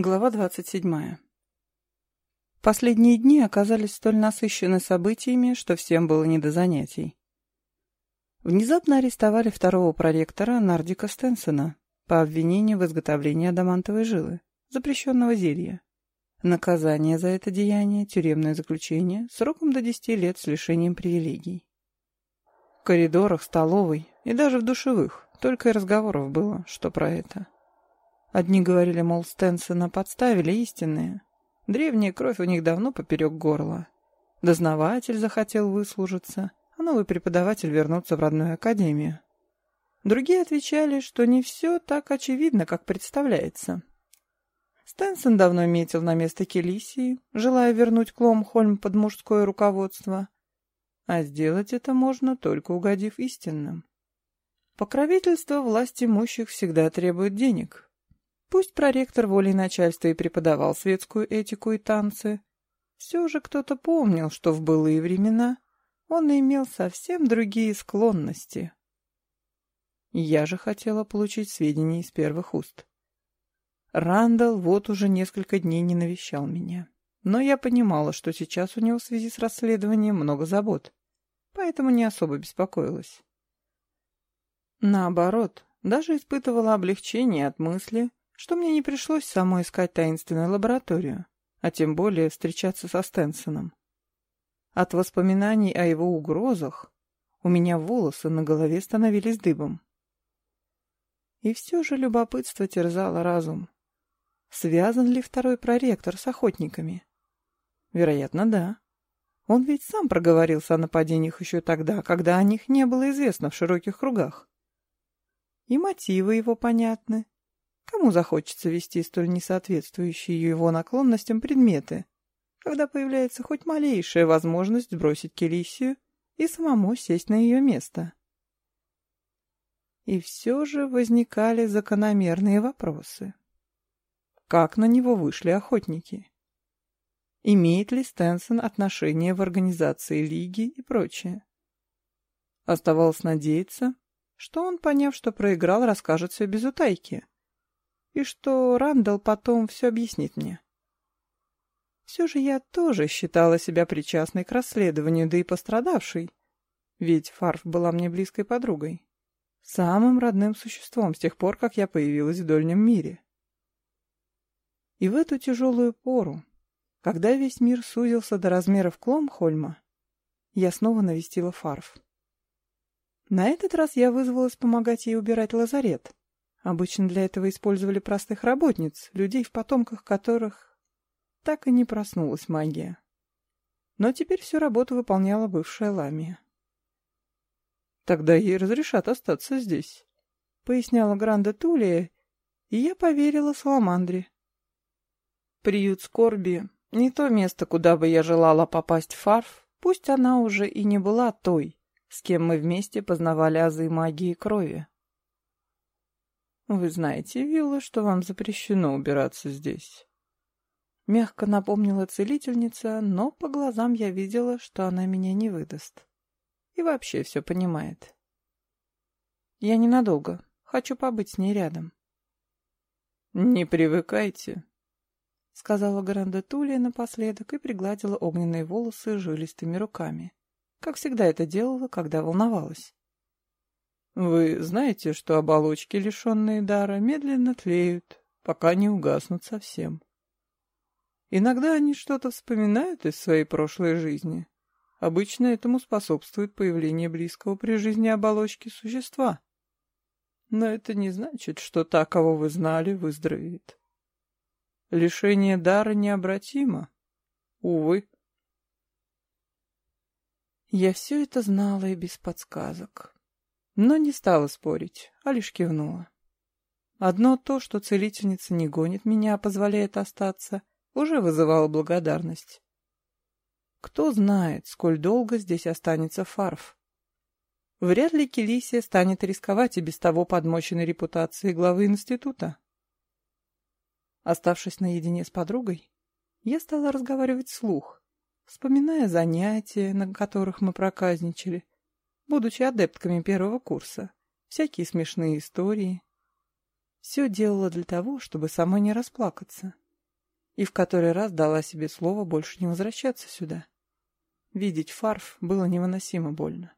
Глава 27. Последние дни оказались столь насыщены событиями, что всем было не до занятий. Внезапно арестовали второго проректора Нардика Стенсона по обвинению в изготовлении адамантовой жилы, запрещенного зелья. Наказание за это деяние – тюремное заключение сроком до 10 лет с лишением привилегий. В коридорах, столовой и даже в душевых только и разговоров было, что про это. Одни говорили, мол, Стенсона подставили истинные. Древняя кровь у них давно поперек горла. Дознаватель захотел выслужиться, а новый преподаватель вернуться в родную академию. Другие отвечали, что не все так очевидно, как представляется. Стенсон давно метил на место Келисии, желая вернуть Кломхольм под мужское руководство. А сделать это можно, только угодив истинным. Покровительство власть имущих всегда требует денег, Пусть проректор волей начальства и преподавал светскую этику и танцы, все же кто-то помнил, что в былые времена он имел совсем другие склонности. Я же хотела получить сведения из первых уст. Рандall вот уже несколько дней не навещал меня. Но я понимала, что сейчас у него в связи с расследованием много забот, поэтому не особо беспокоилась. Наоборот, даже испытывала облегчение от мысли, что мне не пришлось самой искать таинственную лабораторию, а тем более встречаться со Стенсоном. От воспоминаний о его угрозах у меня волосы на голове становились дыбом. И все же любопытство терзало разум. Связан ли второй проректор с охотниками? Вероятно, да. Он ведь сам проговорился о нападениях еще тогда, когда о них не было известно в широких кругах. И мотивы его понятны. Кому захочется вести столь несоответствующие его наклонностям предметы, когда появляется хоть малейшая возможность сбросить Келисию и самому сесть на ее место? И все же возникали закономерные вопросы. Как на него вышли охотники? Имеет ли Стэнсон отношение в организации лиги и прочее? Оставалось надеяться, что он, поняв, что проиграл, расскажет все без утайки и что Рандall потом все объяснит мне. Все же я тоже считала себя причастной к расследованию, да и пострадавшей, ведь Фарф была мне близкой подругой, самым родным существом с тех пор, как я появилась в Дольнем мире. И в эту тяжелую пору, когда весь мир сузился до размеров Кломхольма, я снова навестила Фарф. На этот раз я вызвалась помогать ей убирать лазарет, Обычно для этого использовали простых работниц, людей, в потомках которых так и не проснулась магия. Но теперь всю работу выполняла бывшая Ламия. «Тогда ей разрешат остаться здесь», — поясняла Гранда Тулия, и я поверила Саламандре. Приют скорби — не то место, куда бы я желала попасть в Фарф, пусть она уже и не была той, с кем мы вместе познавали азы магии крови. «Вы знаете, Вилла, что вам запрещено убираться здесь?» Мягко напомнила целительница, но по глазам я видела, что она меня не выдаст. И вообще все понимает. «Я ненадолго. Хочу побыть с ней рядом». «Не привыкайте», — сказала Гранда Тулия напоследок и пригладила огненные волосы жилистыми руками, как всегда это делала, когда волновалась. Вы знаете, что оболочки, лишенные дара, медленно тлеют, пока не угаснут совсем. Иногда они что-то вспоминают из своей прошлой жизни. Обычно этому способствует появление близкого при жизни оболочки существа. Но это не значит, что та, кого вы знали, выздоровеет. Лишение дара необратимо. Увы. Я все это знала и без подсказок но не стала спорить, а лишь кивнула. Одно то, что целительница не гонит меня, а позволяет остаться, уже вызывало благодарность. Кто знает, сколь долго здесь останется Фарф. Вряд ли Келисия станет рисковать и без того подмоченной репутацией главы института. Оставшись наедине с подругой, я стала разговаривать вслух, вспоминая занятия, на которых мы проказничали, будучи адептками первого курса, всякие смешные истории. Все делала для того, чтобы самой не расплакаться, и в который раз дала себе слово больше не возвращаться сюда. Видеть фарф было невыносимо больно.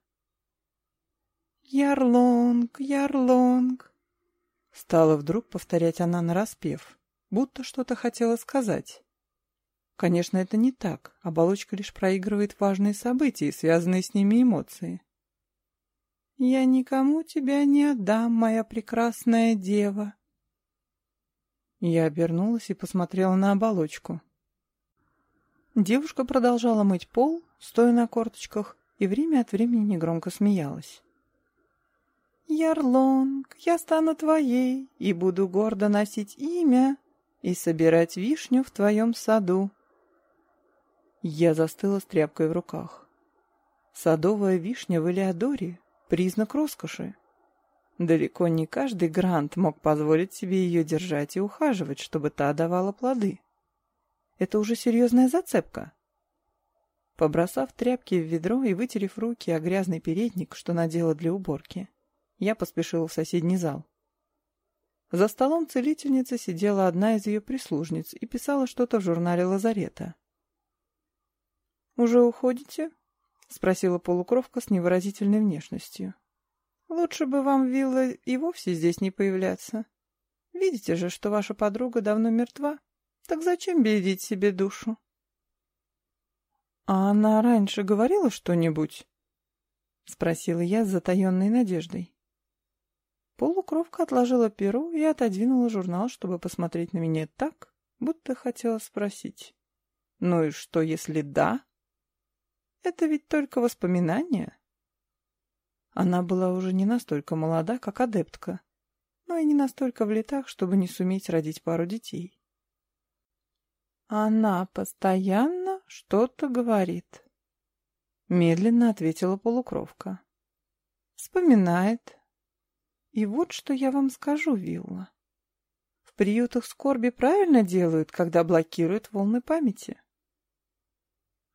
«Ярлонг, Ярлонг!» Стала вдруг повторять она нараспев, будто что-то хотела сказать. Конечно, это не так. Оболочка лишь проигрывает важные события и связанные с ними эмоции. «Я никому тебя не отдам, моя прекрасная дева!» Я обернулась и посмотрела на оболочку. Девушка продолжала мыть пол, стоя на корточках, и время от времени негромко смеялась. «Ярлонг, я стану твоей и буду гордо носить имя и собирать вишню в твоем саду». Я застыла с тряпкой в руках. Садовая вишня в Элеодоре — признак роскоши. Далеко не каждый грант мог позволить себе ее держать и ухаживать, чтобы та давала плоды. Это уже серьезная зацепка. Побросав тряпки в ведро и вытерев руки о грязный передник, что надела для уборки, я поспешила в соседний зал. За столом целительницы сидела одна из ее прислужниц и писала что-то в журнале лазарета. «Уже уходите?» — спросила полукровка с невыразительной внешностью. «Лучше бы вам, Вилла, и вовсе здесь не появляться. Видите же, что ваша подруга давно мертва, так зачем бередить себе душу?» «А она раньше говорила что-нибудь?» — спросила я с затаенной надеждой. Полукровка отложила перо и отодвинула журнал, чтобы посмотреть на меня так, будто хотела спросить. «Ну и что, если да?» «Это ведь только воспоминания». Она была уже не настолько молода, как адептка, но и не настолько в летах, чтобы не суметь родить пару детей. «Она постоянно что-то говорит», — медленно ответила полукровка. «Вспоминает, и вот что я вам скажу, Вилла. В приютах скорби правильно делают, когда блокируют волны памяти.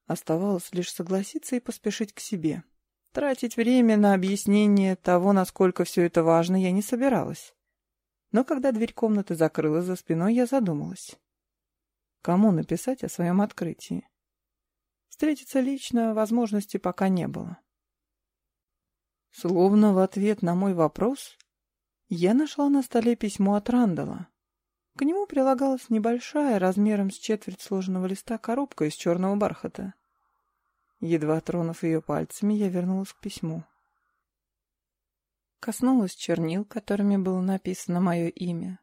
Оставалось лишь согласиться и поспешить к себе. Тратить время на объяснение того, насколько все это важно, я не собиралась. Но когда дверь комнаты закрылась за спиной, я задумалась. Кому написать о своем открытии? Встретиться лично возможности пока не было. Словно в ответ на мой вопрос, я нашла на столе письмо от Рандала. К нему прилагалась небольшая, размером с четверть сложенного листа, коробка из черного бархата. Едва тронув ее пальцами, я вернулась к письму. Коснулась чернил, которыми было написано мое имя.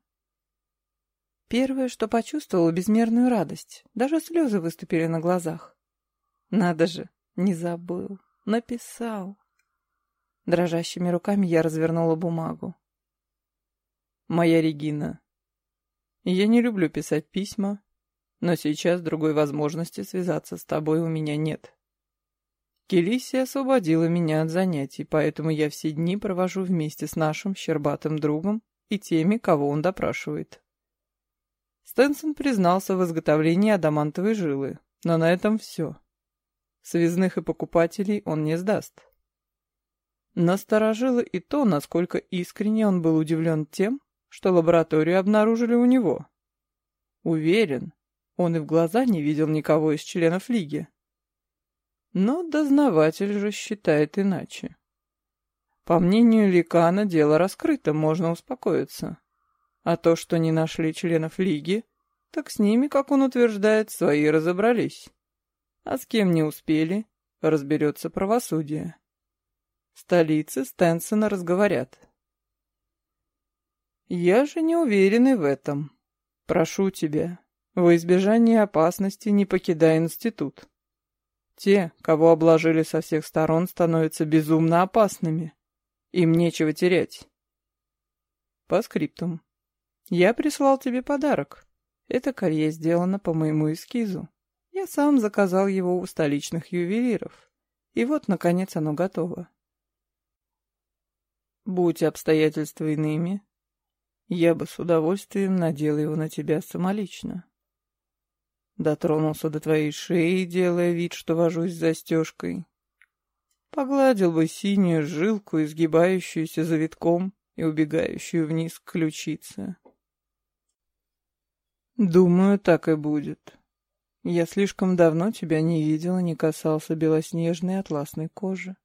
Первое, что почувствовала, безмерную радость. Даже слезы выступили на глазах. Надо же, не забыл. Написал. Дрожащими руками я развернула бумагу моя Регина. Я не люблю писать письма, но сейчас другой возможности связаться с тобой у меня нет. Келисия освободила меня от занятий, поэтому я все дни провожу вместе с нашим щербатым другом и теми, кого он допрашивает. Стэнсон признался в изготовлении адамантовой жилы, но на этом все. Связных и покупателей он не сдаст. Насторожило и то, насколько искренне он был удивлен тем, что лабораторию обнаружили у него. Уверен, он и в глаза не видел никого из членов Лиги. Но дознаватель же считает иначе. По мнению Ликана, дело раскрыто, можно успокоиться. А то, что не нашли членов Лиги, так с ними, как он утверждает, свои разобрались. А с кем не успели, разберется правосудие. Столицы Стенсона разговорят. Я же не уверен в этом. Прошу тебя, во избежание опасности не покидай институт. Те, кого обложили со всех сторон, становятся безумно опасными. Им нечего терять. По скриптум. Я прислал тебе подарок. Это колье сделано по моему эскизу. Я сам заказал его у столичных ювелиров. И вот, наконец, оно готово. Будь обстоятельства иными, я бы с удовольствием надел его на тебя самолично. Дотронулся до твоей шеи, делая вид, что вожусь застежкой. Погладил бы синюю жилку, изгибающуюся завитком и убегающую вниз к ключице. Думаю, так и будет. Я слишком давно тебя не видела, не касался белоснежной атласной кожи.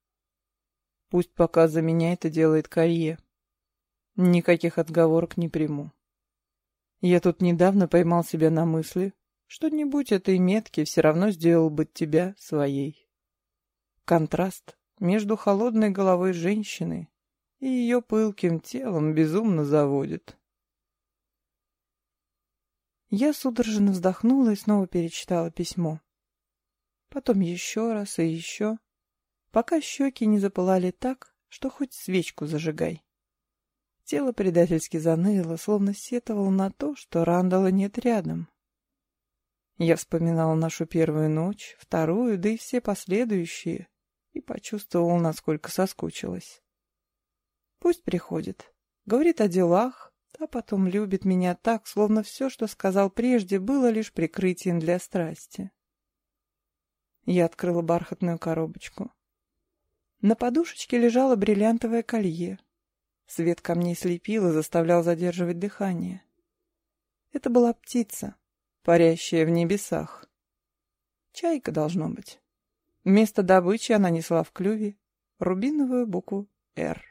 Пусть пока за меня это делает Карье. Никаких отговорок не приму. Я тут недавно поймал себя на мысли, что не будь этой метки, все равно сделал бы тебя своей. Контраст между холодной головой женщины и ее пылким телом безумно заводит. Я судорожно вздохнула и снова перечитала письмо. Потом еще раз и еще, пока щеки не запылали так, что хоть свечку зажигай. Тело предательски заныло, словно сетовало на то, что Рандала нет рядом. Я вспоминала нашу первую ночь, вторую, да и все последующие, и почувствовала, насколько соскучилась. Пусть приходит, говорит о делах, а потом любит меня так, словно все, что сказал прежде, было лишь прикрытием для страсти. Я открыла бархатную коробочку. На подушечке лежало бриллиантовое колье. Свет камней слепил и заставлял задерживать дыхание. Это была птица, парящая в небесах. Чайка должно быть. Вместо добычи она несла в клюве рубиновую букву «Р».